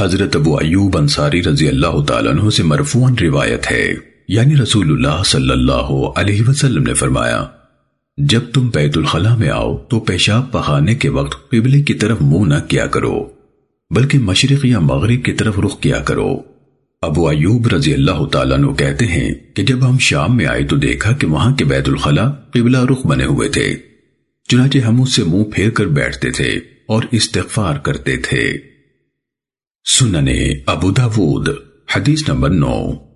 حضرت ابو ایوب انصاری رضی اللہ تعالیٰ عنہ سے مرفوعاً روایت ہے۔ یعنی رسول اللہ صلی اللہ علیہ وسلم نے فرمایا، جب تم بیت الخلاء میں آؤ تو پیشاب پخانے کے وقت قبلے کی طرف منہ نہ کیا کرو، بلکہ مشرق یا مغرب کی طرف رخ کیا کرو۔ ابو ایوب رضی اللہ تعالیٰ عنہ کہتے ہیں کہ جب ہم شام میں آئے تو دیکھا کہ وہاں کے بیت الخلاء قبلہ رخ بنے ہوئے تھے۔ چنانچہ ہم اس سے منہ پھیر کر بیٹھتے تھے اور استغفار کرتے تھے۔ سننے ابو داود حدیث نمبر نو۔